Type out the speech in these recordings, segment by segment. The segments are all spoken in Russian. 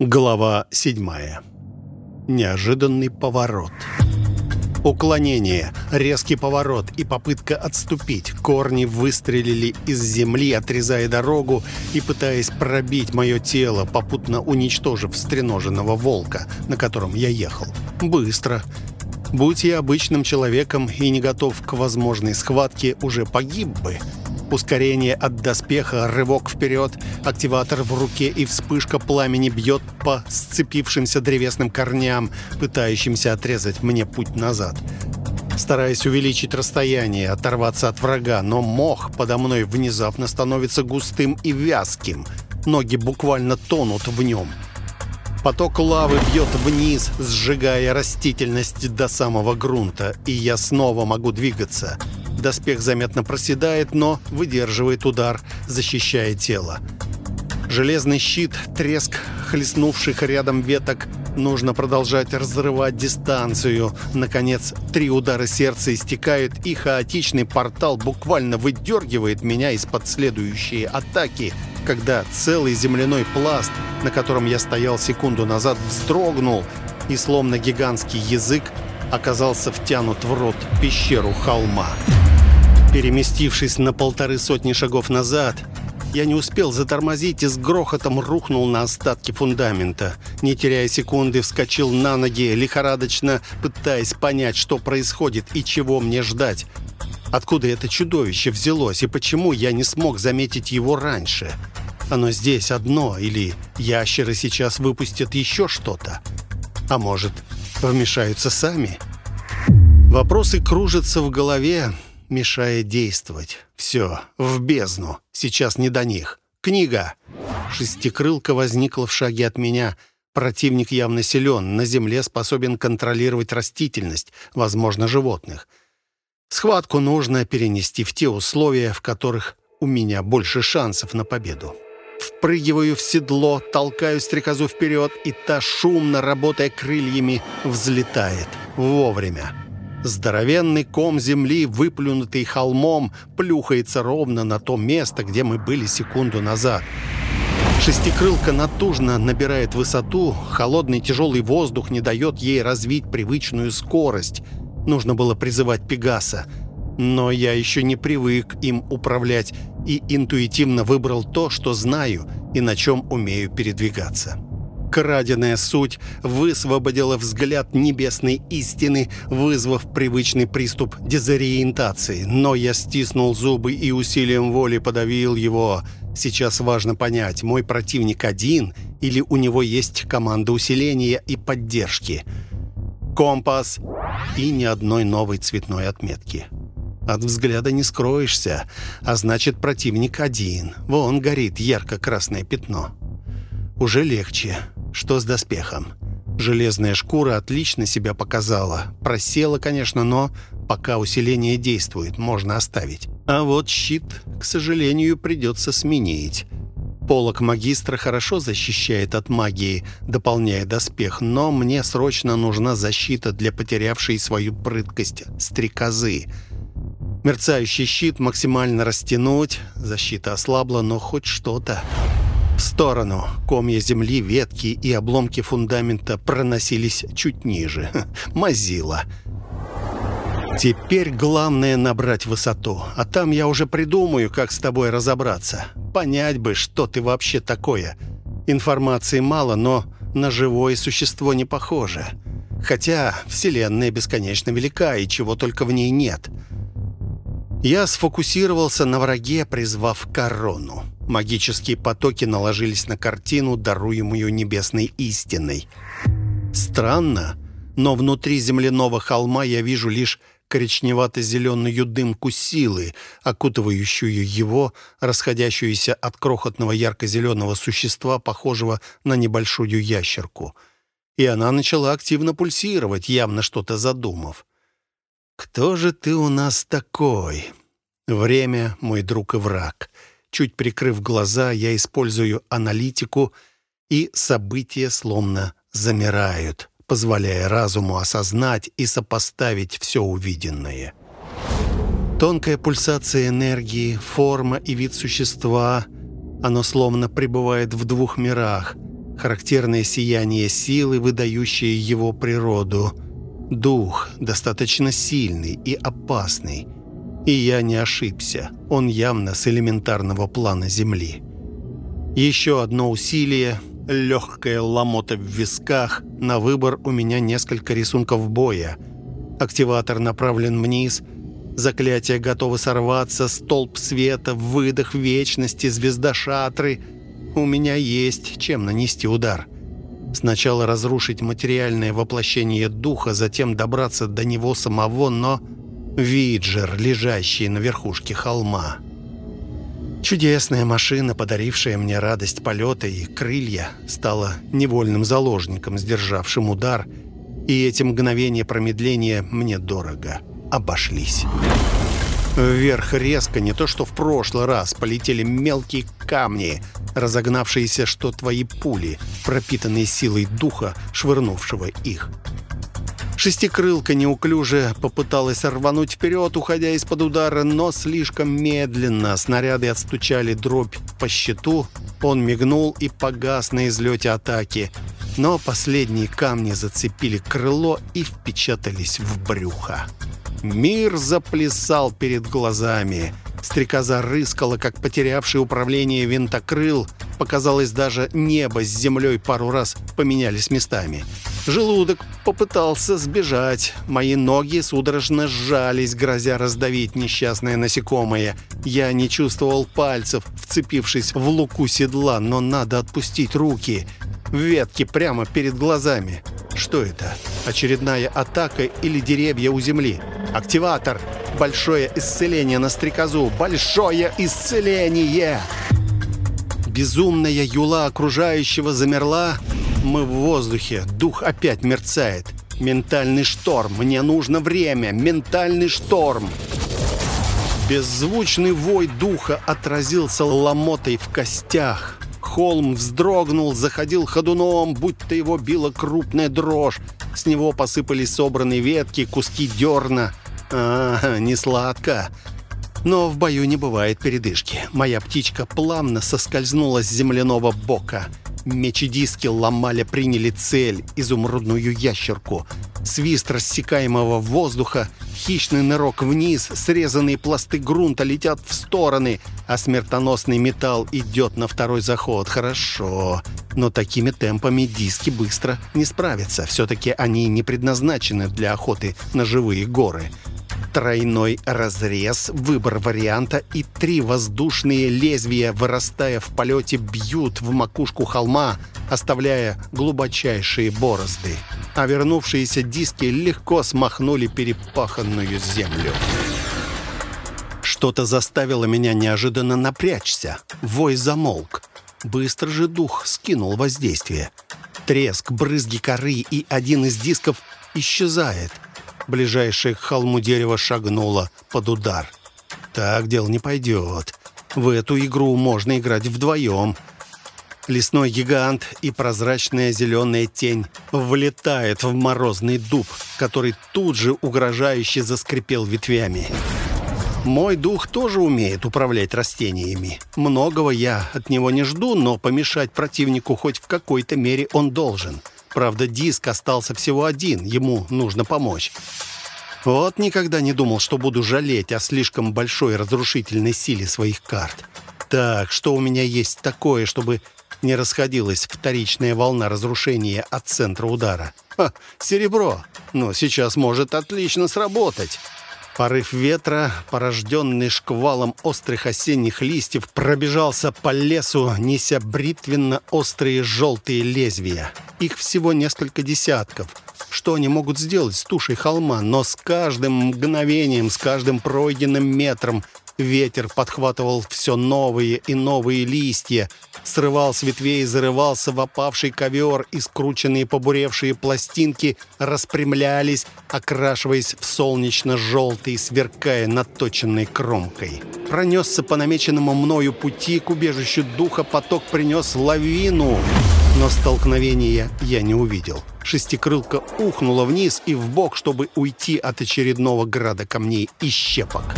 Глава седьмая. Неожиданный поворот. Уклонение, резкий поворот и попытка отступить. Корни выстрелили из земли, отрезая дорогу и пытаясь пробить мое тело, попутно уничтожив стреноженного волка, на котором я ехал. Быстро. Будь я обычным человеком и не готов к возможной схватке, уже погиб бы. Ускорение от доспеха, рывок вперед, активатор в руке и вспышка пламени бьет по сцепившимся древесным корням, пытающимся отрезать мне путь назад. Стараясь увеличить расстояние, оторваться от врага, но мох подо мной внезапно становится густым и вязким. Ноги буквально тонут в нем. Поток лавы бьет вниз, сжигая растительность до самого грунта, и я снова могу двигаться. Доспех заметно проседает, но выдерживает удар, защищая тело. Железный щит, треск хлестнувших рядом веток. Нужно продолжать разрывать дистанцию. Наконец, три удара сердца истекают, и хаотичный портал буквально выдергивает меня из-под следующей атаки, когда целый земляной пласт, на котором я стоял секунду назад, вздрогнул, и словно гигантский язык оказался втянут в рот пещеру холма. Переместившись на полторы сотни шагов назад, я не успел затормозить и с грохотом рухнул на остатки фундамента. Не теряя секунды, вскочил на ноги, лихорадочно пытаясь понять, что происходит и чего мне ждать. Откуда это чудовище взялось и почему я не смог заметить его раньше? Оно здесь одно, или ящеры сейчас выпустят еще что-то? А может, вмешаются сами? Вопросы кружатся в голове, мешая действовать. Все, в бездну. Сейчас не до них. Книга. Шестикрылка возникла в шаге от меня. Противник явно силен. На земле способен контролировать растительность, возможно, животных. Схватку нужно перенести в те условия, в которых у меня больше шансов на победу. Впрыгиваю в седло, толкаю стрекозу вперед, и та, шумно работая крыльями, взлетает. Вовремя. Здоровенный ком земли, выплюнутый холмом, плюхается ровно на то место, где мы были секунду назад. Шестикрылка натужно набирает высоту, холодный тяжелый воздух не дает ей развить привычную скорость. Нужно было призывать Пегаса. Но я еще не привык им управлять и интуитивно выбрал то, что знаю и на чем умею передвигаться. Краденая суть высвободила взгляд небесной истины, вызвав привычный приступ дезориентации. Но я стиснул зубы и усилием воли подавил его. Сейчас важно понять, мой противник один или у него есть команда усиления и поддержки. Компас и ни одной новой цветной отметки. От взгляда не скроешься, а значит противник один. Вон горит ярко-красное пятно. Уже легче. Что с доспехом? Железная шкура отлично себя показала. Просела, конечно, но пока усиление действует, можно оставить. А вот щит, к сожалению, придется сменить. Полок магистра хорошо защищает от магии, дополняя доспех, но мне срочно нужна защита для потерявшей свою прыткость стрекозы. Мерцающий щит максимально растянуть, защита ослабла, но хоть что-то. В сторону. Комья земли, ветки и обломки фундамента проносились чуть ниже. Мазила. Теперь главное набрать высоту. А там я уже придумаю, как с тобой разобраться. Понять бы, что ты вообще такое. Информации мало, но на живое существо не похоже. Хотя Вселенная бесконечно велика, и чего только в ней нет. Я сфокусировался на враге, призвав корону. Магические потоки наложились на картину, даруемую небесной истиной. Странно, но внутри земляного холма я вижу лишь коричневато-зеленую дымку силы, окутывающую его, расходящуюся от крохотного ярко-зеленого существа, похожего на небольшую ящерку. И она начала активно пульсировать, явно что-то задумав. «Кто же ты у нас такой?» «Время, мой друг и враг». Чуть прикрыв глаза, я использую аналитику, и события словно замирают, позволяя разуму осознать и сопоставить все увиденное. Тонкая пульсация энергии, форма и вид существа, оно словно пребывает в двух мирах, Характерное сияние силы, выдающее его природу. Дух достаточно сильный и опасный. И я не ошибся. Он явно с элементарного плана Земли. Еще одно усилие, легкая ломота в висках. На выбор у меня несколько рисунков боя. Активатор направлен вниз. Заклятие готово сорваться. Столб света, выдох вечности, звезда шатры — у меня есть чем нанести удар. Сначала разрушить материальное воплощение духа, затем добраться до него самого, но... Виджер, лежащий на верхушке холма. Чудесная машина, подарившая мне радость полета и крылья, стала невольным заложником, сдержавшим удар, и эти мгновения промедления мне дорого обошлись. Вверх резко, не то что в прошлый раз, полетели мелкие камни, разогнавшиеся, что твои пули, пропитанные силой духа, швырнувшего их. Шестикрылка неуклюже попыталась рвануть вперед, уходя из-под удара, но слишком медленно. Снаряды отстучали дробь по щиту. Он мигнул и погас на излете атаки. Но последние камни зацепили крыло и впечатались в брюхо. Мир заплясал перед глазами. Стрекоза рыскала, как потерявший управление винтокрыл. Показалось, даже небо с землей пару раз поменялись местами. Желудок попытался сбежать. Мои ноги судорожно сжались, грозя раздавить несчастное насекомое. Я не чувствовал пальцев, вцепившись в луку седла, но надо отпустить руки. Ветки прямо перед глазами. Что это? Очередная атака или деревья у земли? Активатор. Большое исцеление на стрекозу. Большое исцеление! Безумная юла окружающего замерла. Мы в воздухе. Дух опять мерцает. Ментальный шторм. Мне нужно время. Ментальный шторм. Беззвучный вой духа отразился ломотой в костях. Холм вздрогнул, заходил ходуном, будто его била крупная дрожь. С него посыпались собранные ветки, куски дерна. А, не сладко. Но в бою не бывает передышки. Моя птичка плавно соскользнула с земляного бока. Мечи диски ломали приняли цель — изумрудную ящерку. Свист рассекаемого воздуха, хищный нырок вниз, срезанные пласты грунта летят в стороны, а смертоносный металл идет на второй заход. Хорошо, но такими темпами диски быстро не справятся. Все-таки они не предназначены для охоты на живые горы тройной разрез, выбор варианта и три воздушные лезвия, вырастая в полете, бьют в макушку холма, оставляя глубочайшие борозды. А вернувшиеся диски легко смахнули перепаханную землю. Что-то заставило меня неожиданно напрячься. Вой замолк. Быстро же дух скинул воздействие. Треск, брызги коры, и один из дисков исчезает — ближайшее к холму дерево шагнуло под удар. Так дело не пойдет. В эту игру можно играть вдвоем. Лесной гигант и прозрачная зеленая тень влетает в морозный дуб, который тут же угрожающе заскрипел ветвями. Мой дух тоже умеет управлять растениями. Многого я от него не жду, но помешать противнику хоть в какой-то мере он должен. — Правда, диск остался всего один, ему нужно помочь. Вот никогда не думал, что буду жалеть о слишком большой разрушительной силе своих карт. Так, что у меня есть такое, чтобы не расходилась вторичная волна разрушения от центра удара? Ха, серебро. Но сейчас может отлично сработать. Порыв ветра, порожденный шквалом острых осенних листьев, пробежался по лесу, неся бритвенно-острые желтые лезвия. Их всего несколько десятков. Что они могут сделать с тушей холма? Но с каждым мгновением, с каждым пройденным метром Ветер подхватывал все новые и новые листья, срывал с ветвей, зарывался в опавший ковер, и скрученные побуревшие пластинки распрямлялись, окрашиваясь в солнечно-желтый, сверкая наточенной кромкой. Пронесся по намеченному мною пути к убежищу духа, поток принес лавину, но столкновения я не увидел. Шестикрылка ухнула вниз и в бок, чтобы уйти от очередного града камней и щепок.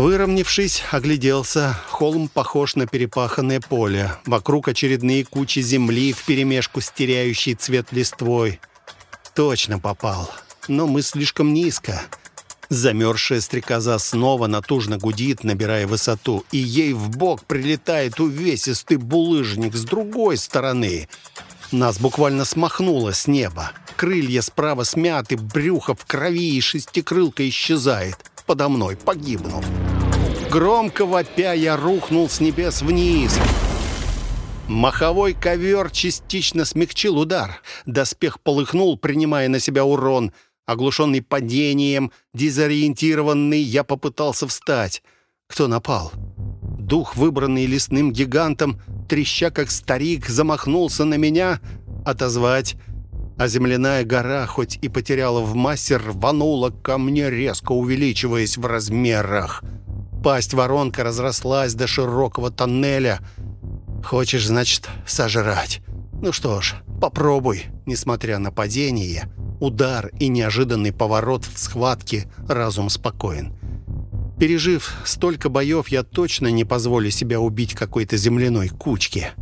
Выровнявшись, огляделся. Холм похож на перепаханное поле. Вокруг очередные кучи земли вперемешку с теряющей цвет листвой. Точно попал. Но мы слишком низко. Замерзшая стрекоза снова натужно гудит, набирая высоту, и ей в бок прилетает увесистый булыжник с другой стороны. Нас буквально смахнуло с неба. Крылья справа смяты, брюхо в крови, и шестикрылка исчезает подо мной, погибнув. Громко вопя я рухнул с небес вниз. Маховой ковер частично смягчил удар. Доспех полыхнул, принимая на себя урон — Оглушенный падением, дезориентированный, я попытался встать. Кто напал? Дух, выбранный лесным гигантом, треща как старик, замахнулся на меня. Отозвать. А земляная гора, хоть и потеряла в массе, рванула ко мне, резко увеличиваясь в размерах. Пасть воронка разрослась до широкого тоннеля. Хочешь, значит, сожрать. Ну что ж, попробуй, несмотря на падение удар и неожиданный поворот в схватке, разум спокоен. Пережив столько боев, я точно не позволю себя убить какой-то земляной кучке.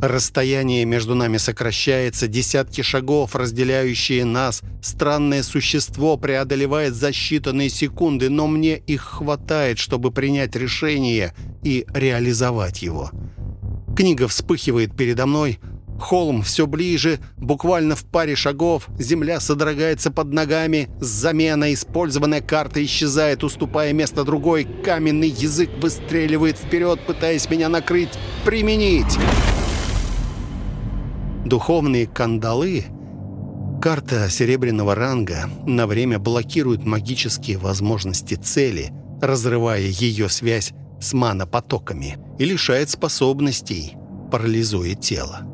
Расстояние между нами сокращается, десятки шагов, разделяющие нас. Странное существо преодолевает за считанные секунды, но мне их хватает, чтобы принять решение и реализовать его. Книга вспыхивает передо мной, Холм все ближе, буквально в паре шагов. Земля содрогается под ногами. Замена, использованная карта исчезает, уступая место другой. Каменный язык выстреливает вперед, пытаясь меня накрыть. Применить! Духовные кандалы... Карта серебряного ранга на время блокирует магические возможности цели, разрывая ее связь с манопотоками и лишает способностей, парализуя тело.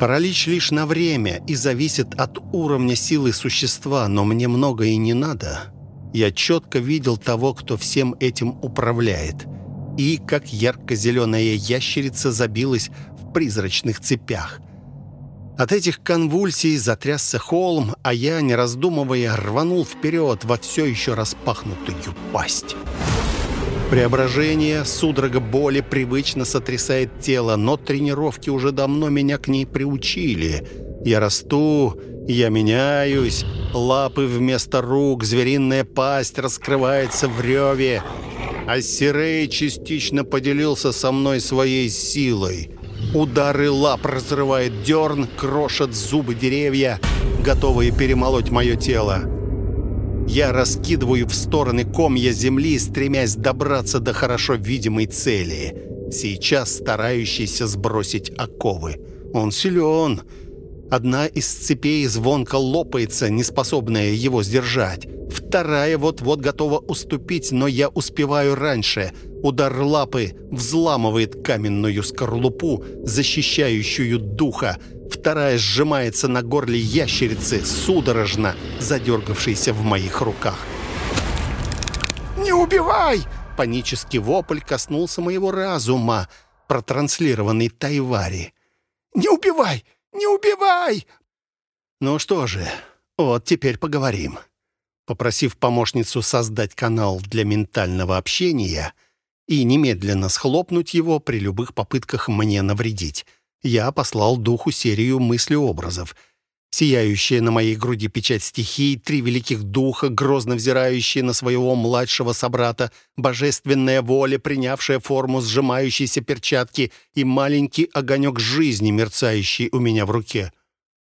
Паралич лишь на время и зависит от уровня силы существа, но мне много и не надо. Я четко видел того, кто всем этим управляет. И как ярко-зеленая ящерица забилась в призрачных цепях. От этих конвульсий затрясся холм, а я, не раздумывая, рванул вперед во все еще распахнутую пасть. Преображение, судорога боли привычно сотрясает тело, но тренировки уже давно меня к ней приучили. Я расту, я меняюсь, лапы вместо рук, звериная пасть раскрывается в реве. А Сирей частично поделился со мной своей силой. Удары лап разрывает дерн, крошат зубы деревья, готовые перемолоть мое тело. Я раскидываю в стороны комья земли, стремясь добраться до хорошо видимой цели. Сейчас старающийся сбросить оковы. Он силен. Одна из цепей звонко лопается, неспособная его сдержать. Вторая вот-вот готова уступить, но я успеваю раньше. Удар лапы взламывает каменную скорлупу, защищающую духа. Вторая сжимается на горле ящерицы, судорожно задергавшейся в моих руках. «Не убивай!» Панический вопль коснулся моего разума, протранслированный Тайвари. «Не убивай! Не убивай!» «Ну что же, вот теперь поговорим». Попросив помощницу создать канал для ментального общения и немедленно схлопнуть его при любых попытках мне навредить, я послал духу серию мыслеобразов. Сияющая на моей груди печать стихий, три великих духа, грозно взирающие на своего младшего собрата, божественная воля, принявшая форму сжимающейся перчатки и маленький огонек жизни, мерцающий у меня в руке.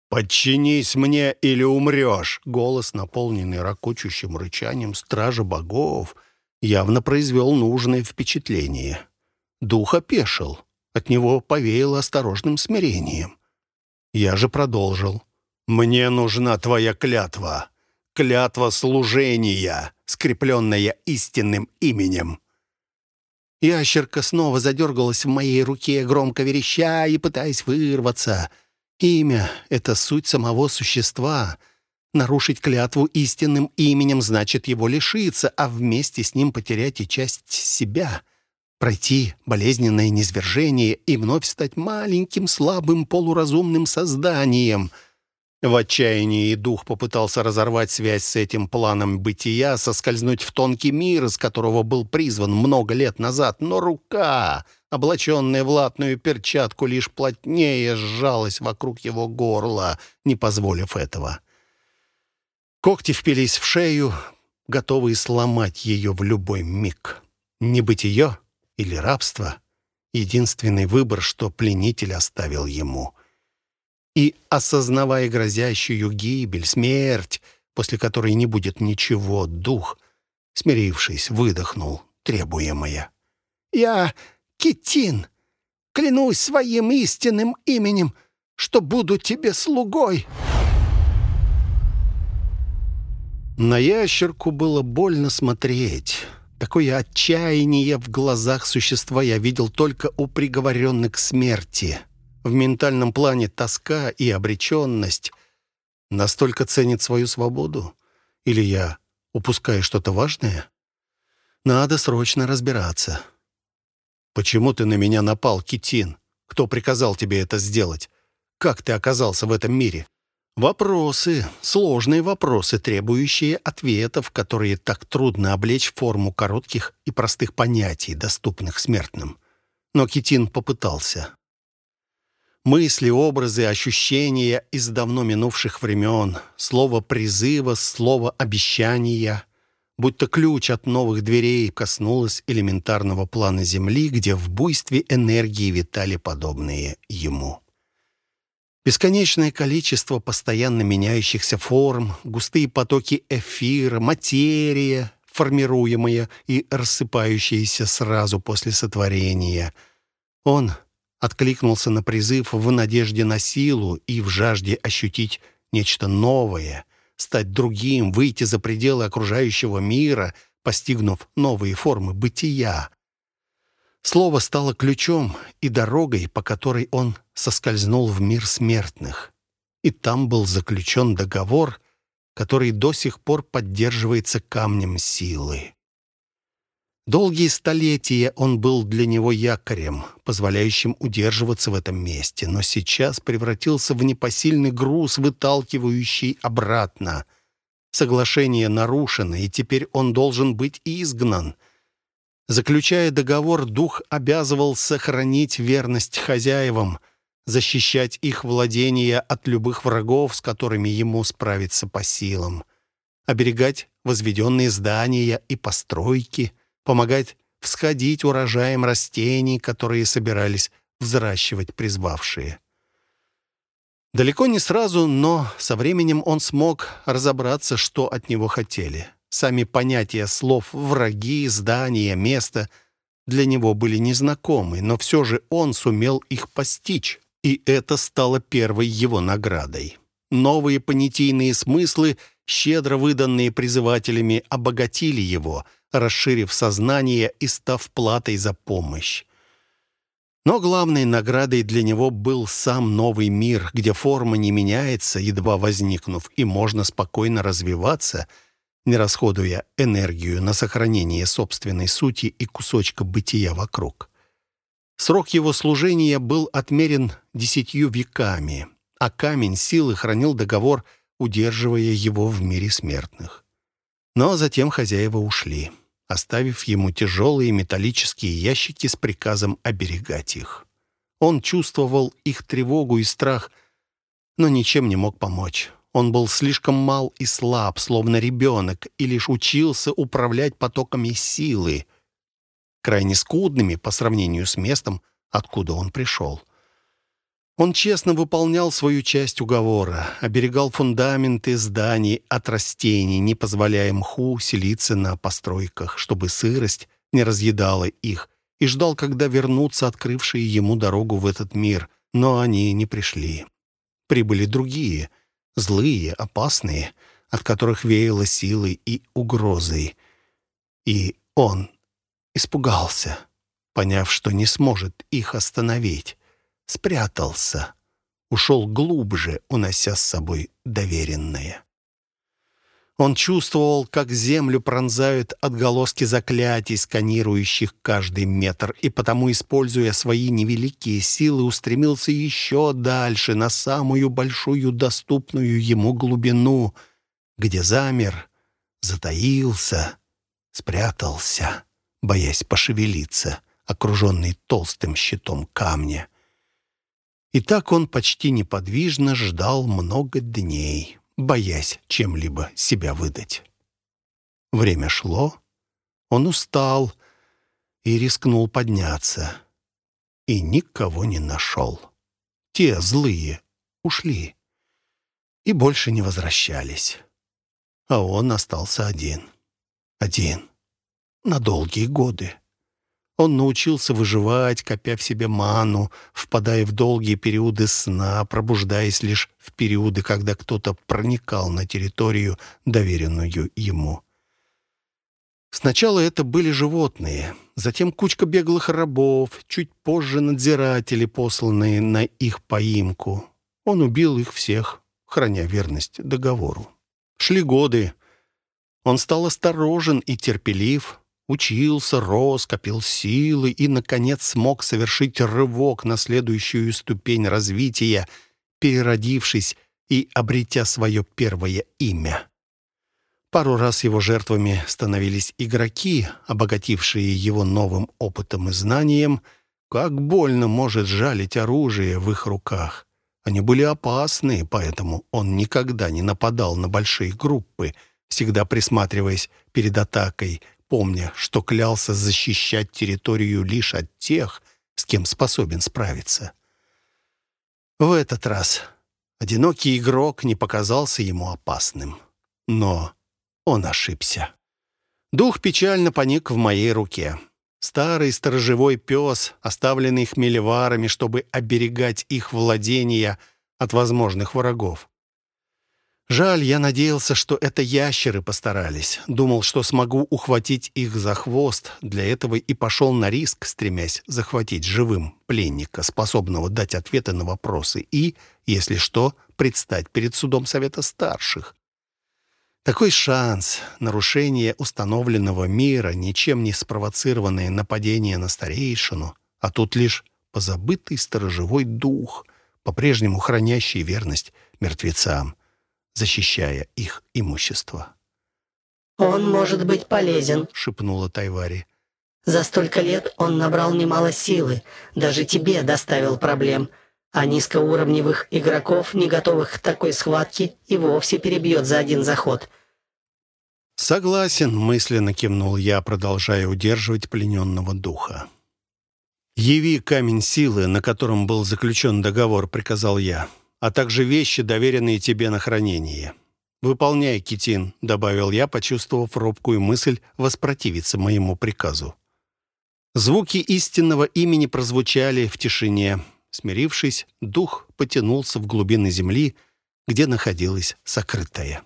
«Подчинись мне или умрешь!» Голос, наполненный ракочущим рычанием стража богов, явно произвел нужное впечатление. Дух опешил. От него повеяло осторожным смирением. Я же продолжил. «Мне нужна твоя клятва. Клятва служения, скрепленная истинным именем». Ящерка снова задергалась в моей руке, громко вереща и пытаясь вырваться. Имя — это суть самого существа. Нарушить клятву истинным именем значит его лишиться, а вместе с ним потерять и часть себя — пройти болезненное низвержение и вновь стать маленьким, слабым, полуразумным созданием. В отчаянии дух попытался разорвать связь с этим планом бытия, соскользнуть в тонкий мир, из которого был призван много лет назад, но рука, облаченная в латную перчатку, лишь плотнее сжалась вокруг его горла, не позволив этого. Когти впились в шею, готовые сломать ее в любой миг. Небытие или рабство — единственный выбор, что пленитель оставил ему — и, осознавая грозящую гибель, смерть, после которой не будет ничего, дух, смирившись, выдохнул требуемое. «Я Китин, клянусь своим истинным именем, что буду тебе слугой!» На ящерку было больно смотреть. Такое отчаяние в глазах существа я видел только у приговоренных к смерти. В ментальном плане тоска и обреченность настолько ценит свою свободу? Или я упускаю что-то важное? Надо срочно разбираться. Почему ты на меня напал, Китин? Кто приказал тебе это сделать? Как ты оказался в этом мире? Вопросы, сложные вопросы, требующие ответов, которые так трудно облечь в форму коротких и простых понятий, доступных смертным. Но Китин попытался. Мысли, образы, ощущения из давно минувших времен, слово призыва, слово обещания, будто ключ от новых дверей коснулось элементарного плана Земли, где в буйстве энергии витали подобные ему. Бесконечное количество постоянно меняющихся форм, густые потоки эфира, материя, формируемая и рассыпающаяся сразу после сотворения. Он откликнулся на призыв в надежде на силу и в жажде ощутить нечто новое, стать другим, выйти за пределы окружающего мира, постигнув новые формы бытия. Слово стало ключом и дорогой, по которой он соскользнул в мир смертных. И там был заключен договор, который до сих пор поддерживается камнем силы. Долгие столетия он был для него якорем, позволяющим удерживаться в этом месте, но сейчас превратился в непосильный груз, выталкивающий обратно. Соглашение нарушено, и теперь он должен быть изгнан. Заключая договор, дух обязывал сохранить верность хозяевам, защищать их владения от любых врагов, с которыми ему справиться по силам, оберегать возведенные здания и постройки — помогать всходить урожаем растений, которые собирались взращивать призвавшие. Далеко не сразу, но со временем он смог разобраться, что от него хотели. Сами понятия слов «враги», «здание», «место» для него были незнакомы, но все же он сумел их постичь, и это стало первой его наградой. Новые понятийные смыслы, щедро выданные призывателями, обогатили его — расширив сознание и став платой за помощь. Но главной наградой для него был сам новый мир, где форма не меняется, едва возникнув, и можно спокойно развиваться, не расходуя энергию на сохранение собственной сути и кусочка бытия вокруг. Срок его служения был отмерен десятью веками, а камень силы хранил договор, удерживая его в мире смертных. Но затем хозяева ушли оставив ему тяжелые металлические ящики с приказом оберегать их. Он чувствовал их тревогу и страх, но ничем не мог помочь. Он был слишком мал и слаб, словно ребенок, и лишь учился управлять потоками силы, крайне скудными по сравнению с местом, откуда он пришел. Он честно выполнял свою часть уговора, оберегал фундаменты зданий от растений, не позволяя мху селиться на постройках, чтобы сырость не разъедала их, и ждал, когда вернутся открывшие ему дорогу в этот мир, но они не пришли. Прибыли другие, злые, опасные, от которых веяло силой и угрозой. И он испугался, поняв, что не сможет их остановить спрятался, ушел глубже, унося с собой доверенное. Он чувствовал, как землю пронзают отголоски заклятий, сканирующих каждый метр, и потому, используя свои невеликие силы, устремился еще дальше, на самую большую доступную ему глубину, где замер, затаился, спрятался, боясь пошевелиться, окруженный толстым щитом камня. И так он почти неподвижно ждал много дней боясь чем-либо себя выдать. Время шло, он устал и рискнул подняться. И никого не нашел. Те злые ушли и больше не возвращались. А он остался один. Один. На долгие годы. Он научился выживать, копя в себе ману, впадая в долгие периоды сна, пробуждаясь лишь в периоды, когда кто-то проникал на территорию, доверенную ему. Сначала это были животные, затем кучка беглых рабов, чуть позже надзиратели, посланные на их поимку. Он убил их всех, храня верность договору. Шли годы. Он стал осторожен и терпелив, Учился, рос, копил силы и, наконец, смог совершить рывок на следующую ступень развития, переродившись и обретя свое первое имя. Пару раз его жертвами становились игроки, обогатившие его новым опытом и знанием, как больно может жалить оружие в их руках. Они были опасны, поэтому он никогда не нападал на большие группы, всегда присматриваясь перед атакой – помня, что клялся защищать территорию лишь от тех, с кем способен справиться. В этот раз одинокий игрок не показался ему опасным. Но он ошибся. Дух печально поник в моей руке. Старый сторожевой пес, оставленный хмелеварами, чтобы оберегать их владения от возможных врагов. Жаль, я надеялся, что это ящеры постарались. Думал, что смогу ухватить их за хвост. Для этого и пошел на риск, стремясь захватить живым пленника, способного дать ответы на вопросы и, если что, предстать перед судом Совета Старших. Такой шанс, нарушение установленного мира, ничем не спровоцированное нападение на старейшину, а тут лишь позабытый сторожевой дух, по-прежнему хранящий верность мертвецам защищая их имущество. «Он может быть полезен», — шепнула Тайвари. «За столько лет он набрал немало силы, даже тебе доставил проблем, а низкоуровневых игроков, не готовых к такой схватке, и вовсе перебьет за один заход». «Согласен», — мысленно кивнул я, продолжая удерживать плененного духа. «Яви камень силы, на котором был заключен договор», — приказал я а также вещи, доверенные тебе на хранение. «Выполняй, Китин», — добавил я, почувствовав робкую мысль воспротивиться моему приказу. Звуки истинного имени прозвучали в тишине. Смирившись, дух потянулся в глубины земли, где находилась сокрытая.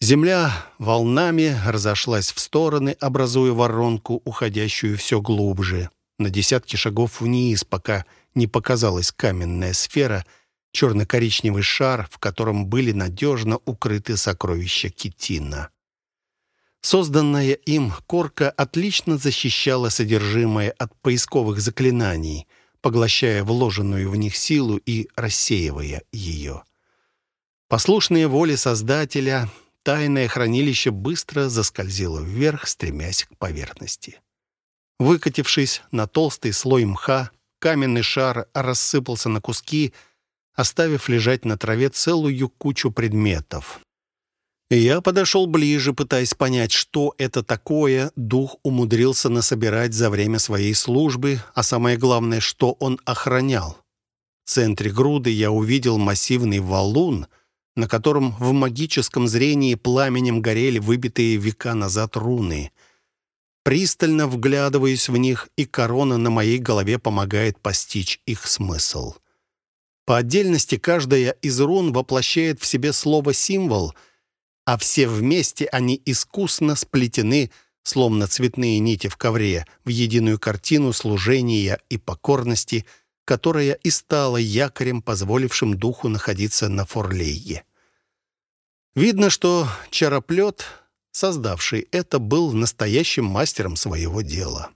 Земля волнами разошлась в стороны, образуя воронку, уходящую все глубже, на десятки шагов вниз, пока не показалась каменная сфера — черно-коричневый шар, в котором были надежно укрыты сокровища Китина. Созданная им корка отлично защищала содержимое от поисковых заклинаний, поглощая вложенную в них силу и рассеивая ее. Послушные воле Создателя, тайное хранилище быстро заскользило вверх, стремясь к поверхности. Выкатившись на толстый слой мха, каменный шар рассыпался на куски, оставив лежать на траве целую кучу предметов. Я подошел ближе, пытаясь понять, что это такое дух умудрился насобирать за время своей службы, а самое главное, что он охранял. В центре груды я увидел массивный валун, на котором в магическом зрении пламенем горели выбитые века назад руны. Пристально вглядываясь в них, и корона на моей голове помогает постичь их смысл. По отдельности каждая из рун воплощает в себе слово-символ, а все вместе они искусно сплетены, словно цветные нити в ковре, в единую картину служения и покорности, которая и стала якорем, позволившим духу находиться на Форлейе. Видно, что чароплет, создавший это, был настоящим мастером своего дела.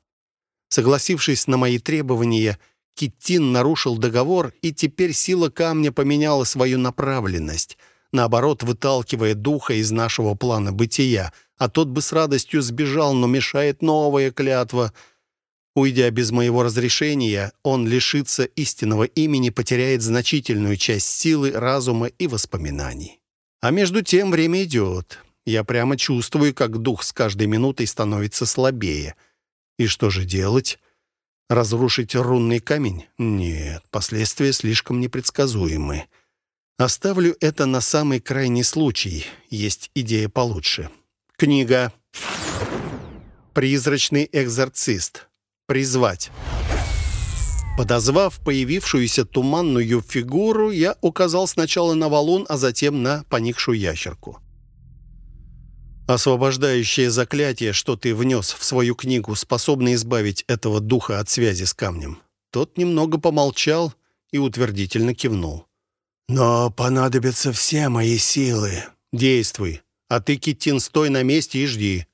Согласившись на мои требования, Киттин нарушил договор, и теперь сила камня поменяла свою направленность, наоборот, выталкивая духа из нашего плана бытия, а тот бы с радостью сбежал, но мешает новая клятва. Уйдя без моего разрешения, он лишится истинного имени, потеряет значительную часть силы, разума и воспоминаний. А между тем время идет. Я прямо чувствую, как дух с каждой минутой становится слабее. И что же делать? Разрушить рунный камень? Нет, последствия слишком непредсказуемы. Оставлю это на самый крайний случай. Есть идея получше. Книга. «Призрачный экзорцист». Призвать. Подозвав появившуюся туманную фигуру, я указал сначала на валун, а затем на поникшую ящерку. Освобождающее заклятие, что ты внес в свою книгу, способно избавить этого духа от связи с камнем. Тот немного помолчал и утвердительно кивнул. «Но понадобятся все мои силы. Действуй. А ты, Китин, стой на месте и жди.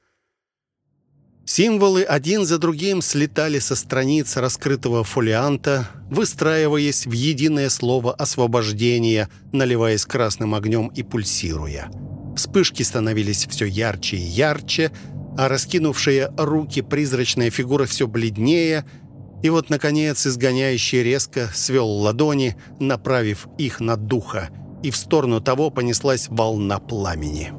Символы один за другим слетали со страниц раскрытого фолианта, выстраиваясь в единое слово освобождения, наливаясь красным огнем и пульсируя. Вспышки становились все ярче и ярче, а раскинувшие руки призрачная фигура все бледнее, и вот, наконец, изгоняющий резко свел ладони, направив их на духа, и в сторону того понеслась волна пламени.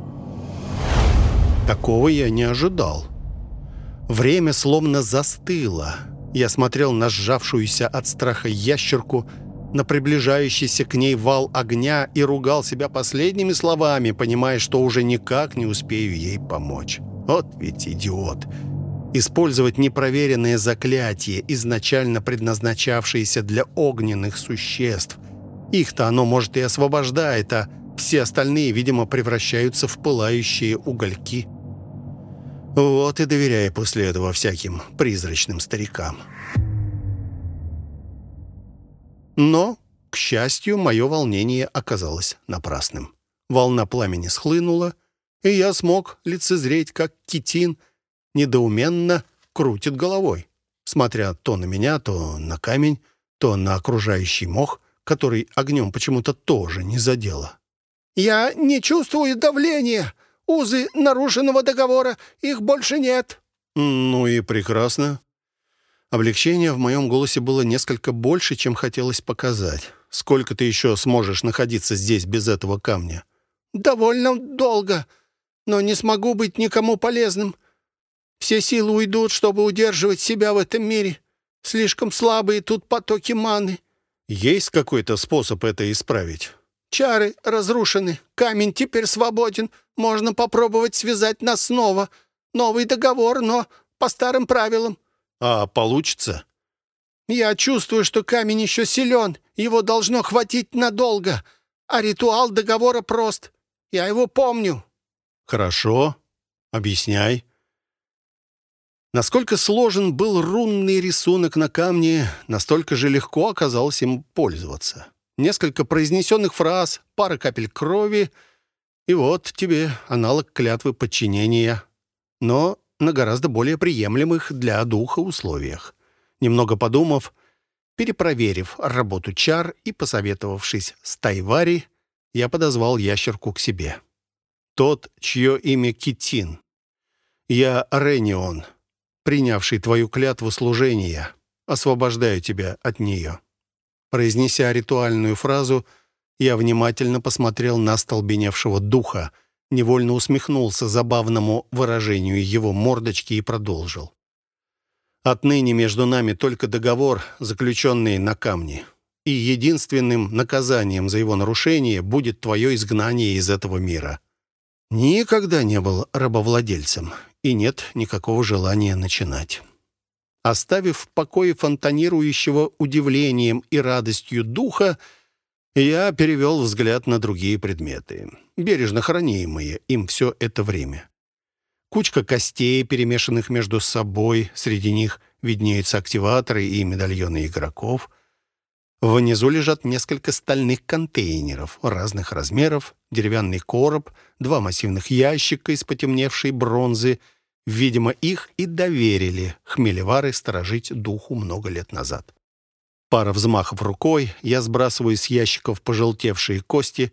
Такого я не ожидал. Время словно застыло. Я смотрел на сжавшуюся от страха ящерку, на приближающийся к ней вал огня и ругал себя последними словами, понимая, что уже никак не успею ей помочь. Вот ведь идиот. Использовать непроверенные заклятия, изначально предназначавшиеся для огненных существ. Их-то оно, может, и освобождает, а все остальные, видимо, превращаются в пылающие угольки. Вот и доверяй после этого всяким призрачным старикам. Но, к счастью, мое волнение оказалось напрасным. Волна пламени схлынула, и я смог лицезреть, как китин недоуменно крутит головой, смотря то на меня, то на камень, то на окружающий мох, который огнем почему-то тоже не задело. «Я не чувствую давления!» Узы нарушенного договора, их больше нет». «Ну и прекрасно». Облегчение в моем голосе было несколько больше, чем хотелось показать. «Сколько ты еще сможешь находиться здесь без этого камня?» «Довольно долго, но не смогу быть никому полезным. Все силы уйдут, чтобы удерживать себя в этом мире. Слишком слабые тут потоки маны». «Есть какой-то способ это исправить?» Чары разрушены, камень теперь свободен. Можно попробовать связать нас снова. Новый договор, но по старым правилам». «А получится?» «Я чувствую, что камень еще силен. Его должно хватить надолго. А ритуал договора прост. Я его помню». «Хорошо. Объясняй». Насколько сложен был рунный рисунок на камне, настолько же легко оказалось им пользоваться. Несколько произнесенных фраз, пара капель крови, и вот тебе аналог клятвы подчинения, но на гораздо более приемлемых для духа условиях. Немного подумав, перепроверив работу чар и посоветовавшись с Тайвари, я подозвал ящерку к себе. Тот, чье имя Китин. Я Ренион, принявший твою клятву служения. Освобождаю тебя от нее. Произнеся ритуальную фразу, я внимательно посмотрел на столбеневшего духа, невольно усмехнулся забавному выражению его мордочки и продолжил. «Отныне между нами только договор, заключенный на камне, и единственным наказанием за его нарушение будет твое изгнание из этого мира. Никогда не был рабовладельцем, и нет никакого желания начинать». Оставив в покое фонтанирующего удивлением и радостью духа, я перевел взгляд на другие предметы, бережно хранимые им все это время. Кучка костей, перемешанных между собой, среди них виднеются активаторы и медальоны игроков. Внизу лежат несколько стальных контейнеров разных размеров, деревянный короб, два массивных ящика из потемневшей бронзы. Видимо, их и доверили хмелевары сторожить духу много лет назад. Пара взмахов рукой, я сбрасываю с ящиков пожелтевшие кости,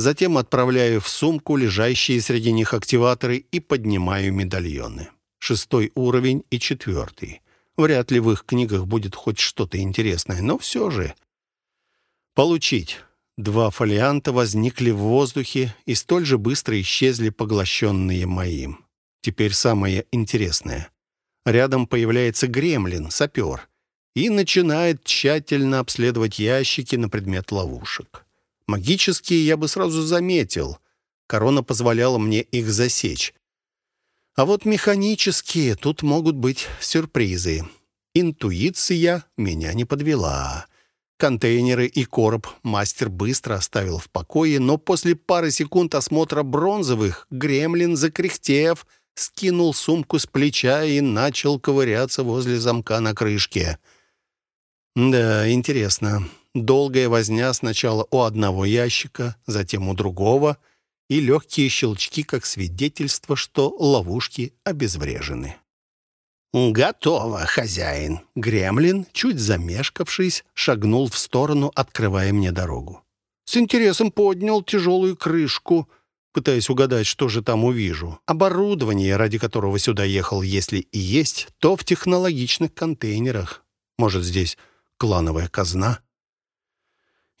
затем отправляю в сумку лежащие среди них активаторы и поднимаю медальоны. Шестой уровень и четвертый. Вряд ли в их книгах будет хоть что-то интересное, но все же. Получить. Два фолианта возникли в воздухе и столь же быстро исчезли, поглощенные моим. Теперь самое интересное. Рядом появляется гремлин, сапер, и начинает тщательно обследовать ящики на предмет ловушек. Магические я бы сразу заметил. Корона позволяла мне их засечь. А вот механические тут могут быть сюрпризы. Интуиция меня не подвела. Контейнеры и короб мастер быстро оставил в покое, но после пары секунд осмотра бронзовых гремлин, закряхтев, скинул сумку с плеча и начал ковыряться возле замка на крышке. Да, интересно. Долгая возня сначала у одного ящика, затем у другого — и легкие щелчки как свидетельство, что ловушки обезврежены. «Готово, хозяин!» Гремлин, чуть замешкавшись, шагнул в сторону, открывая мне дорогу. С интересом поднял тяжелую крышку, пытаясь угадать, что же там увижу. Оборудование, ради которого сюда ехал, если и есть, то в технологичных контейнерах. Может, здесь клановая казна?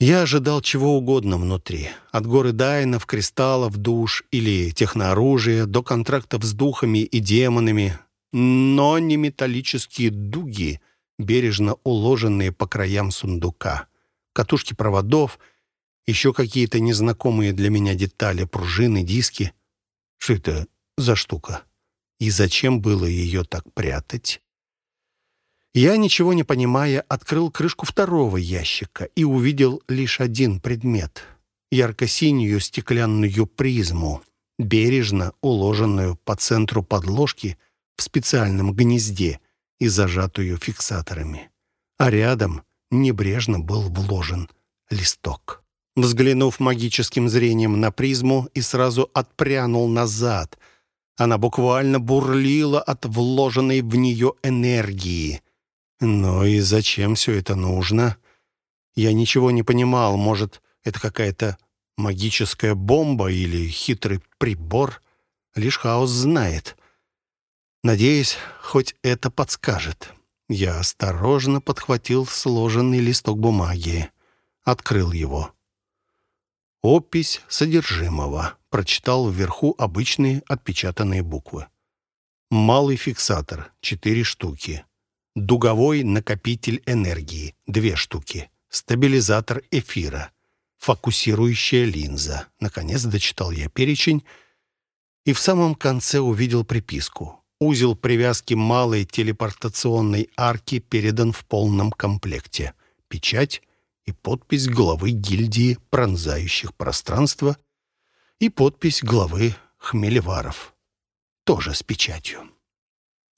Я ожидал чего угодно внутри. От горы Дайнов, кристаллов, душ или технооружия до контрактов с духами и демонами. Но не металлические дуги, бережно уложенные по краям сундука. Катушки проводов, еще какие-то незнакомые для меня детали, пружины, диски. Что это за штука? И зачем было ее так прятать? Я, ничего не понимая, открыл крышку второго ящика и увидел лишь один предмет — ярко-синюю стеклянную призму, бережно уложенную по центру подложки в специальном гнезде и зажатую фиксаторами. А рядом небрежно был вложен листок. Взглянув магическим зрением на призму и сразу отпрянул назад. Она буквально бурлила от вложенной в нее энергии — но и зачем все это нужно? Я ничего не понимал. Может, это какая-то магическая бомба или хитрый прибор? Лишь хаос знает. Надеюсь, хоть это подскажет. Я осторожно подхватил сложенный листок бумаги. Открыл его. Опись содержимого. Прочитал вверху обычные отпечатанные буквы. Малый фиксатор. Четыре штуки. Дуговой накопитель энергии – две штуки. Стабилизатор эфира. Фокусирующая линза. Наконец дочитал я перечень и в самом конце увидел приписку. Узел привязки малой телепортационной арки передан в полном комплекте. Печать и подпись главы гильдии пронзающих пространство и подпись главы Хмелеваров. Тоже с печатью.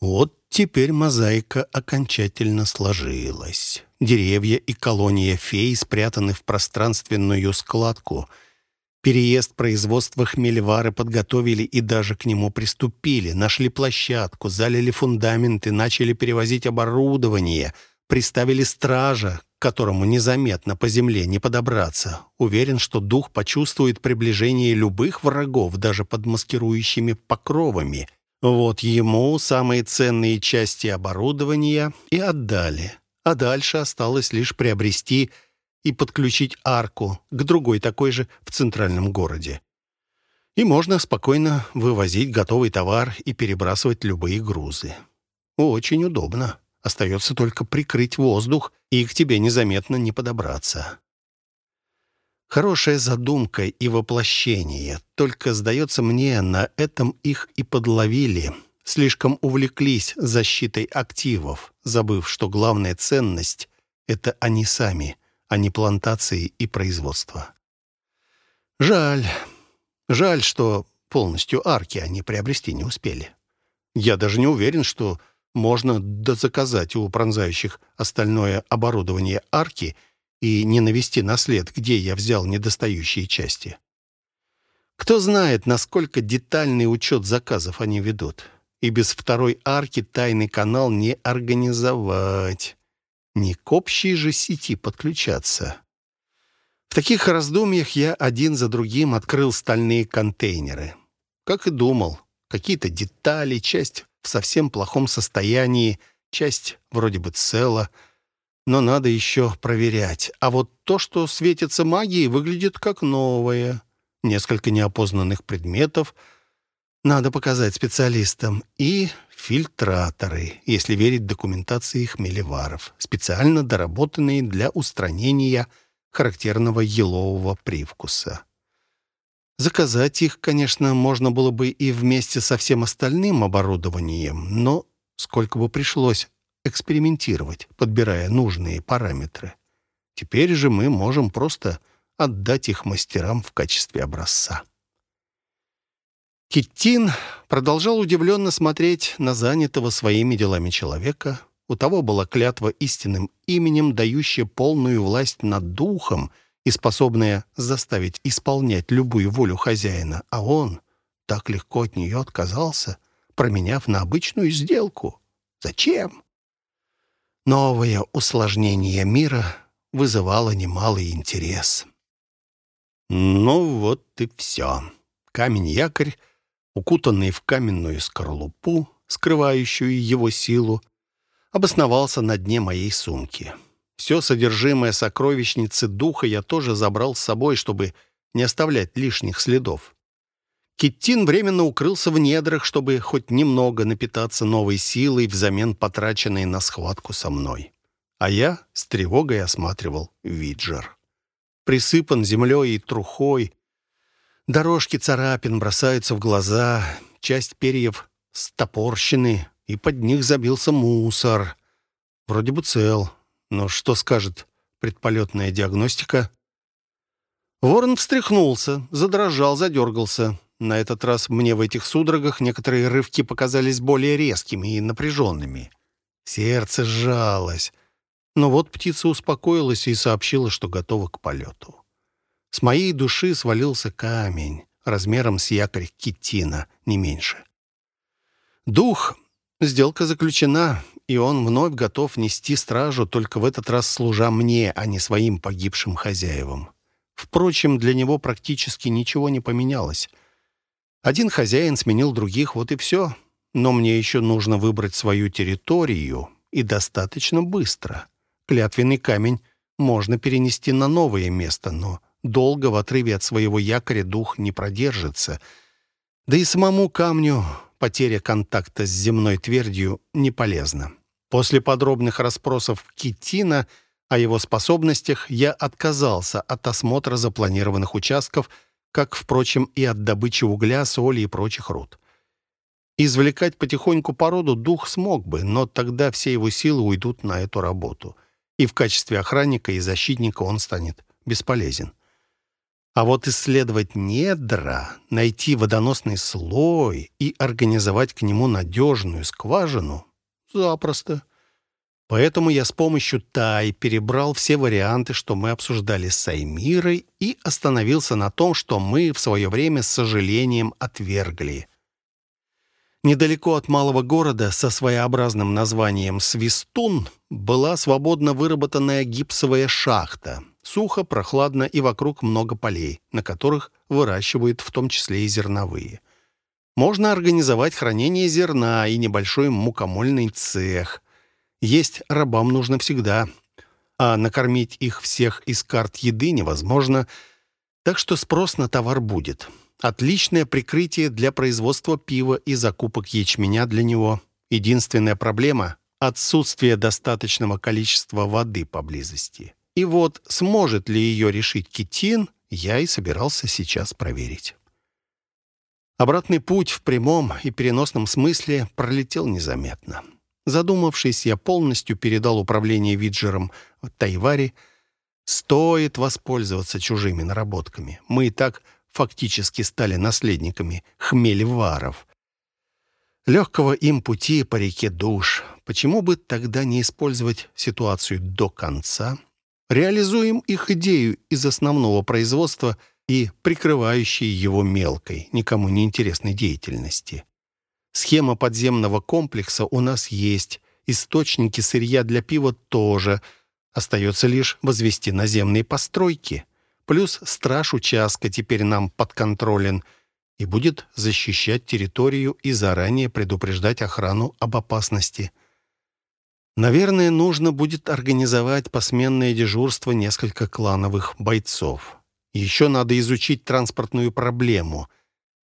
Вот теперь мозаика окончательно сложилась. Деревья и колония фей спрятаны в пространственную складку. Переезд производства хмельвары подготовили и даже к нему приступили. Нашли площадку, залили фундаменты, начали перевозить оборудование, приставили стража, к которому незаметно по земле не подобраться. Уверен, что дух почувствует приближение любых врагов даже под маскирующими покровами — вот ему самые ценные части оборудования и отдали. А дальше осталось лишь приобрести и подключить арку к другой такой же в центральном городе. И можно спокойно вывозить готовый товар и перебрасывать любые грузы. Очень удобно. Остается только прикрыть воздух, и к тебе незаметно не подобраться. Хорошая задумка и воплощение. Только, сдается мне, на этом их и подловили. Слишком увлеклись защитой активов, забыв, что главная ценность — это они сами, а не плантации и производство. Жаль. Жаль, что полностью арки они приобрести не успели. Я даже не уверен, что можно дозаказать у пронзающих остальное оборудование арки — и не навести на след, где я взял недостающие части. Кто знает, насколько детальный учет заказов они ведут. И без второй арки тайный канал не организовать. Не к общей же сети подключаться. В таких раздумьях я один за другим открыл стальные контейнеры. Как и думал, какие-то детали, часть в совсем плохом состоянии, часть вроде бы цела, но надо еще проверять. А вот то, что светится магией, выглядит как новое. Несколько неопознанных предметов надо показать специалистам. И фильтраторы, если верить документации хмелеваров, специально доработанные для устранения характерного елового привкуса. Заказать их, конечно, можно было бы и вместе со всем остальным оборудованием, но сколько бы пришлось экспериментировать, подбирая нужные параметры. Теперь же мы можем просто отдать их мастерам в качестве образца. Киттин продолжал удивленно смотреть на занятого своими делами человека. У того была клятва истинным именем, дающая полную власть над духом — и способная заставить исполнять любую волю хозяина, а он так легко от нее отказался, променяв на обычную сделку. Зачем? Новое усложнение мира вызывало немалый интерес. Ну вот и все. Камень-якорь, укутанный в каменную скорлупу, скрывающую его силу, обосновался на дне моей сумки. Все содержимое сокровищницы духа я тоже забрал с собой, чтобы не оставлять лишних следов. Киттин временно укрылся в недрах, чтобы хоть немного напитаться новой силой взамен потраченной на схватку со мной. А я с тревогой осматривал Виджер. Присыпан землей и трухой. Дорожки царапин бросаются в глаза, часть перьев стопорщены, и под них забился мусор. Вроде бы цел, но что скажет предполетная диагностика? Ворон встряхнулся, задрожал, задергался. На этот раз мне в этих судорогах некоторые рывки показались более резкими и напряженными. Сердце сжалось. Но вот птица успокоилась и сообщила, что готова к полету. С моей души свалился камень, размером с якорь китина, не меньше. Дух, сделка заключена, и он вновь готов нести стражу, только в этот раз служа мне, а не своим погибшим хозяевам. Впрочем, для него практически ничего не поменялось. Один хозяин сменил других, вот и все. Но мне еще нужно выбрать свою территорию, и достаточно быстро. Клятвенный камень можно перенести на новое место, но долго в отрыве от своего якоря дух не продержится. Да и самому камню потеря контакта с земной твердью не полезна. После подробных расспросов Китина о его способностях я отказался от осмотра запланированных участков, как, впрочем, и от добычи угля, соли и прочих руд. Извлекать потихоньку породу дух смог бы, но тогда все его силы уйдут на эту работу, и в качестве охранника и защитника он станет бесполезен. А вот исследовать недра, найти водоносный слой и организовать к нему надежную скважину Запросто. Поэтому я с помощью Тай перебрал все варианты, что мы обсуждали с Саймирой, и остановился на том, что мы в свое время с сожалением отвергли. Недалеко от малого города со своеобразным названием «Свистун» была свободно выработанная гипсовая шахта. Сухо, прохладно и вокруг много полей, на которых выращивают в том числе и зерновые. Можно организовать хранение зерна и небольшой мукомольный цех. Есть рабам нужно всегда, а накормить их всех из карт еды невозможно, так что спрос на товар будет. Отличное прикрытие для производства пива и закупок ячменя для него. Единственная проблема — отсутствие достаточного количества воды поблизости. И вот сможет ли ее решить Китин, я и собирался сейчас проверить. Обратный путь в прямом и переносном смысле пролетел незаметно. Задумавшись, я полностью передал управление Виджером в Тайваре. Стоит воспользоваться чужими наработками. Мы и так фактически стали наследниками хмельваров. Легкого им пути по реке душ. Почему бы тогда не использовать ситуацию до конца? Реализуем их идею из основного производства и прикрывающей его мелкой, никому не интересной деятельности. Схема подземного комплекса у нас есть, источники сырья для пива тоже. Остается лишь возвести наземные постройки. Плюс страж участка теперь нам подконтролен и будет защищать территорию и заранее предупреждать охрану об опасности. Наверное, нужно будет организовать посменное дежурство несколько клановых бойцов. Еще надо изучить транспортную проблему.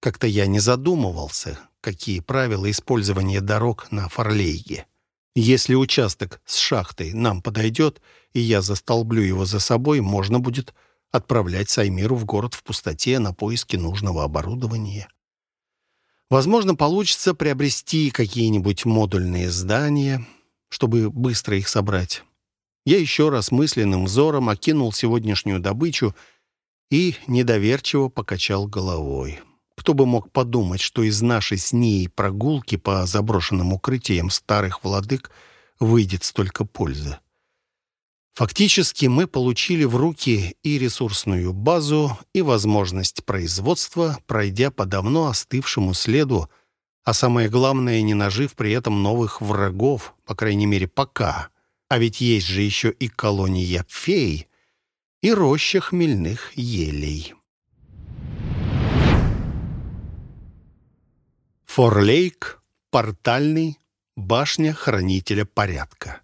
Как-то я не задумывался, какие правила использования дорог на Форлейге. Если участок с шахтой нам подойдет, и я застолблю его за собой, можно будет отправлять Саймиру в город в пустоте на поиски нужного оборудования. Возможно, получится приобрести какие-нибудь модульные здания, чтобы быстро их собрать. Я еще раз мысленным взором окинул сегодняшнюю добычу и недоверчиво покачал головой. Кто бы мог подумать, что из нашей с ней прогулки по заброшенным укрытиям старых владык выйдет столько пользы. Фактически мы получили в руки и ресурсную базу, и возможность производства, пройдя по давно остывшему следу, а самое главное, не нажив при этом новых врагов, по крайней мере, пока. А ведь есть же еще и колония фей, и роща хмельных елей. Форлейк, портальный, башня хранителя порядка.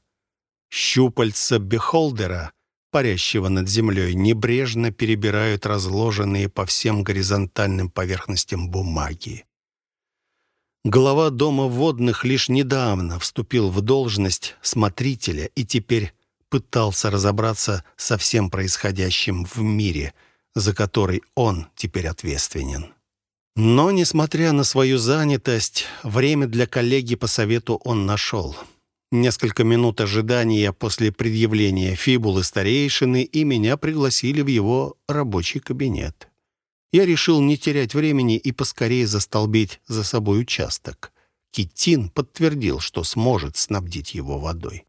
Щупальца бехолдера, парящего над землей, небрежно перебирают разложенные по всем горизонтальным поверхностям бумаги. Глава Дома водных лишь недавно вступил в должность смотрителя и теперь пытался разобраться со всем происходящим в мире, за который он теперь ответственен. Но, несмотря на свою занятость, время для коллеги по совету он нашел. Несколько минут ожидания после предъявления фибулы старейшины, и меня пригласили в его рабочий кабинет. Я решил не терять времени и поскорее застолбить за собой участок. Китин подтвердил, что сможет снабдить его водой.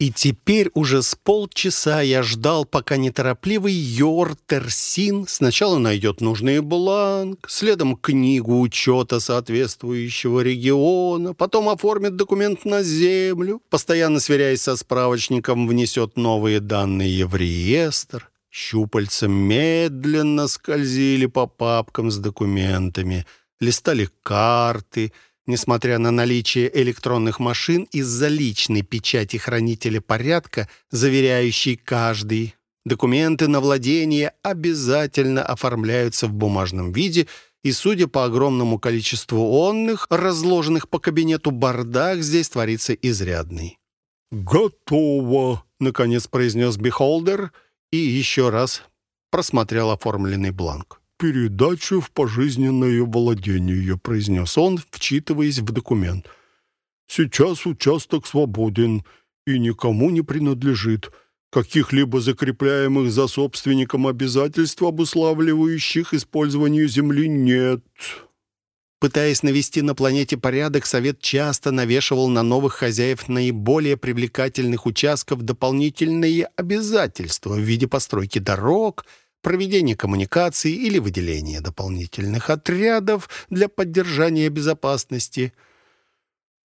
И теперь уже с полчаса я ждал, пока неторопливый Йор Терсин сначала найдет нужный бланк, следом книгу учета соответствующего региона, потом оформит документ на землю, постоянно сверяясь со справочником, внесет новые данные в реестр. Щупальца медленно скользили по папкам с документами, листали карты — Несмотря на наличие электронных машин, из-за личной печати хранителя порядка, заверяющей каждый, документы на владение обязательно оформляются в бумажном виде, и, судя по огромному количеству оных, разложенных по кабинету бардак, здесь творится изрядный. «Готово!» — наконец произнес Бихолдер и еще раз просмотрел оформленный бланк передачу в пожизненное владение», — произнес он, вчитываясь в документ. «Сейчас участок свободен и никому не принадлежит. Каких-либо закрепляемых за собственником обязательств, обуславливающих использование земли, нет». Пытаясь навести на планете порядок, Совет часто навешивал на новых хозяев наиболее привлекательных участков дополнительные обязательства в виде постройки дорог — проведение коммуникаций или выделение дополнительных отрядов для поддержания безопасности.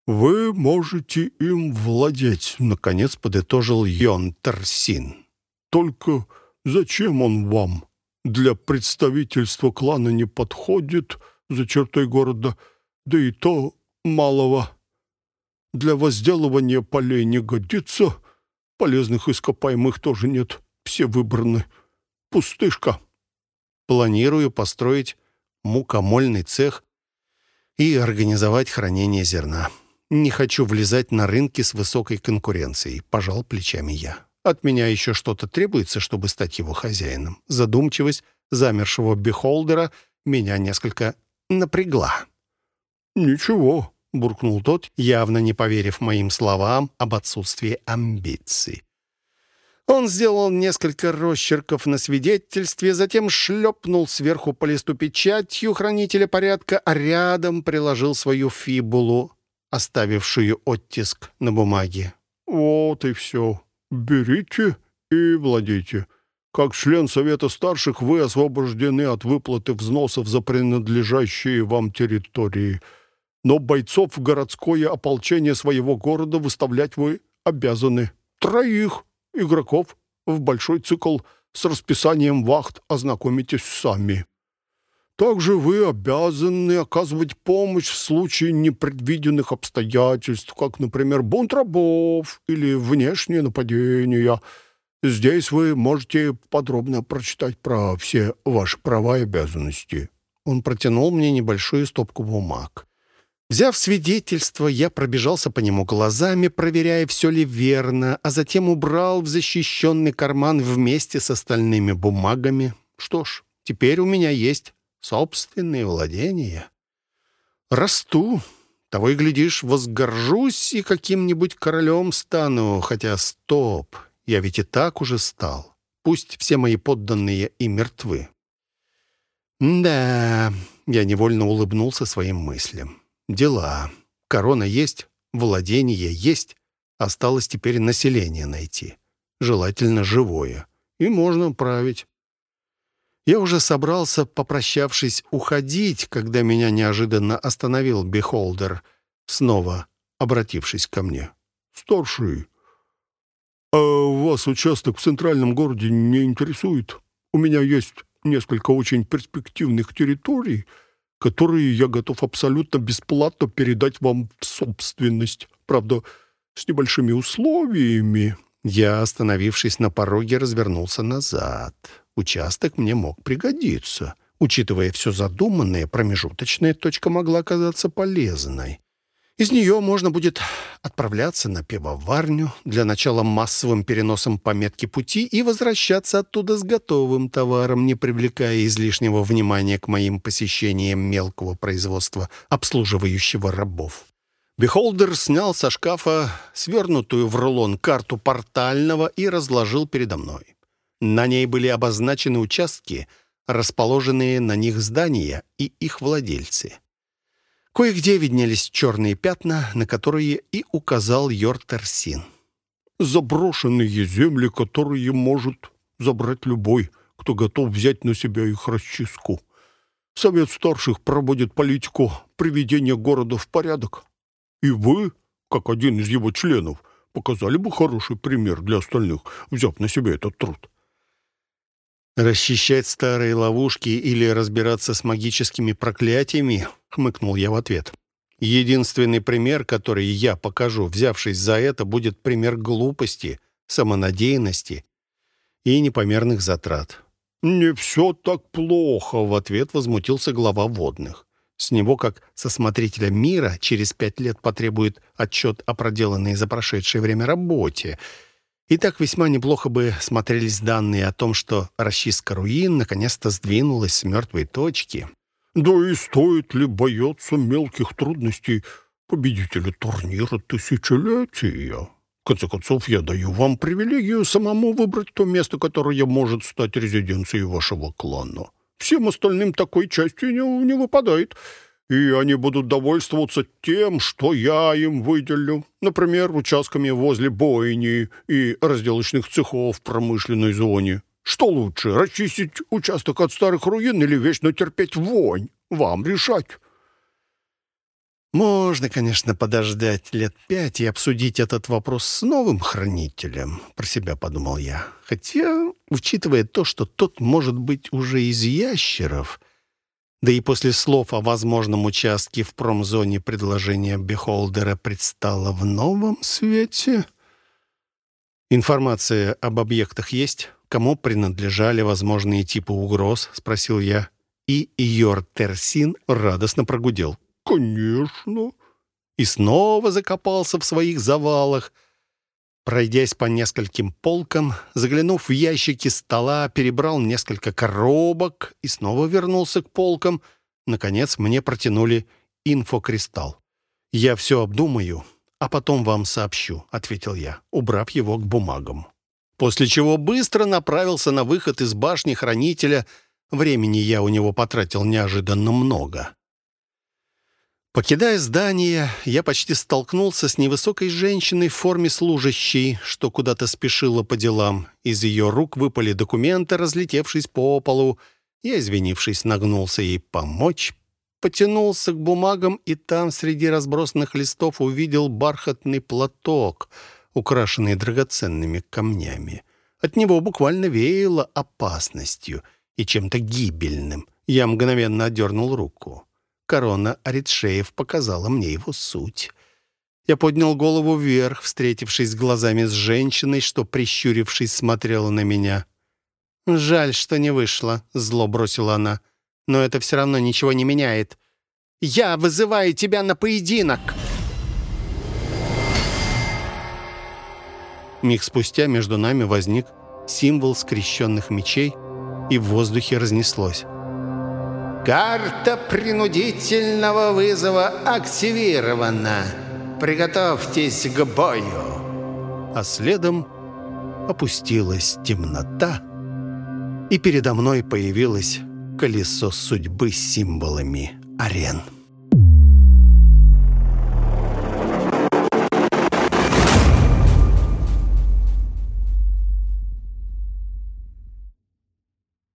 «Вы можете им владеть», — наконец подытожил Йон Терсин. «Только зачем он вам? Для представительства клана не подходит за чертой города, да и то малого. Для возделывания полей не годится, полезных ископаемых тоже нет, все выбраны» пустышка. Планирую построить мукомольный цех и организовать хранение зерна. Не хочу влезать на рынки с высокой конкуренцией, пожал плечами я. От меня еще что-то требуется, чтобы стать его хозяином. Задумчивость замершего бихолдера меня несколько напрягла. «Ничего», — буркнул тот, явно не поверив моим словам об отсутствии амбиций. Он сделал несколько росчерков на свидетельстве, затем шлепнул сверху по листу печатью хранителя порядка, а рядом приложил свою фибулу, оставившую оттиск на бумаге. «Вот и все. Берите и владейте. Как член Совета Старших вы освобождены от выплаты взносов за принадлежащие вам территории. Но бойцов в городское ополчение своего города выставлять вы обязаны. Троих игроков в большой цикл с расписанием вахт ознакомитесь сами. Также вы обязаны оказывать помощь в случае непредвиденных обстоятельств, как, например, бунт рабов или внешнее нападение – Здесь вы можете подробно прочитать про все ваши права и обязанности». Он протянул мне небольшую стопку бумаг. Взяв свидетельство, я пробежался по нему глазами, проверяя, все ли верно, а затем убрал в защищенный карман вместе с остальными бумагами. Что ж, теперь у меня есть собственные владения. Расту. Того и глядишь, возгоржусь и каким-нибудь королем стану. Хотя стоп, я ведь и так уже стал. Пусть все мои подданные и мертвы. Да, я невольно улыбнулся своим мыслям. Дела. Корона есть, владение есть. Осталось теперь население найти. Желательно живое. И можно править. Я уже собрался, попрощавшись, уходить, когда меня неожиданно остановил Бихолдер, снова обратившись ко мне. «Старший, «А вас участок в центральном городе не интересует? У меня есть несколько очень перспективных территорий, которые я готов абсолютно бесплатно передать вам в собственность. Правда, с небольшими условиями». Я, остановившись на пороге, развернулся назад. Участок мне мог пригодиться. Учитывая все задуманное, промежуточная точка могла оказаться полезной. Из нее можно будет отправляться на пивоварню, для начала массовым переносом пометки пути и возвращаться оттуда с готовым товаром, не привлекая излишнего внимания к моим посещениям мелкого производства, обслуживающего рабов. Бихолдер снял со шкафа свернутую в рулон карту портального и разложил передо мной. На ней были обозначены участки, расположенные на них здания и их владельцы — Кое-где виднелись черные пятна, на которые и указал Йортерсин. «Заброшенные земли, которые может забрать любой, кто готов взять на себя их расчистку. Совет старших проводит политику приведения города в порядок. И вы, как один из его членов, показали бы хороший пример для остальных, взяв на себя этот труд». «Расчищать старые ловушки или разбираться с магическими проклятиями?» — хмыкнул я в ответ. «Единственный пример, который я покажу, взявшись за это, будет пример глупости, самонадеянности и непомерных затрат». «Не все так плохо», — в ответ возмутился глава водных. С него, как со смотрителя мира, через пять лет потребует отчет о проделанной за прошедшее время работе — и так весьма неплохо бы смотрелись данные о том, что расчистка руин наконец-то сдвинулась с мертвой точки. Да и стоит ли бояться мелких трудностей победителя турнира тысячелетия? В конце концов, я даю вам привилегию самому выбрать то место, которое может стать резиденцией вашего клана. Всем остальным такой части не, не выпадает — и они будут довольствоваться тем, что я им выделю. Например, участками возле бойни и разделочных цехов в промышленной зоне. Что лучше, расчистить участок от старых руин или вечно терпеть вонь? Вам решать. Можно, конечно, подождать лет пять и обсудить этот вопрос с новым хранителем, про себя подумал я. Хотя, учитывая то, что тот может быть уже из ящеров, да и после слов о возможном участке в промзоне предложение Бехолдера предстало в новом свете. «Информация об объектах есть? Кому принадлежали возможные типы угроз?» — спросил я. И Йор Терсин радостно прогудел. «Конечно!» И снова закопался в своих завалах — Пройдясь по нескольким полкам, заглянув в ящики стола, перебрал несколько коробок и снова вернулся к полкам. Наконец мне протянули инфокристалл. «Я все обдумаю, а потом вам сообщу», — ответил я, убрав его к бумагам. После чего быстро направился на выход из башни хранителя. Времени я у него потратил неожиданно много. Покидая здание, я почти столкнулся с невысокой женщиной в форме служащей, что куда-то спешила по делам. Из ее рук выпали документы, разлетевшись по полу. Я, извинившись, нагнулся ей помочь, потянулся к бумагам и там, среди разбросанных листов, увидел бархатный платок, украшенный драгоценными камнями. От него буквально веяло опасностью и чем-то гибельным. Я мгновенно отдернул руку корона Аритшеев показала мне его суть. Я поднял голову вверх, встретившись глазами с женщиной, что, прищурившись, смотрела на меня. «Жаль, что не вышло», — зло бросила она. «Но это все равно ничего не меняет. Я вызываю тебя на поединок!» Миг спустя между нами возник символ скрещенных мечей, и в воздухе разнеслось. Карта принудительного вызова активирована. Приготовьтесь к бою. А следом опустилась темнота, и передо мной появилось колесо судьбы с символами арен.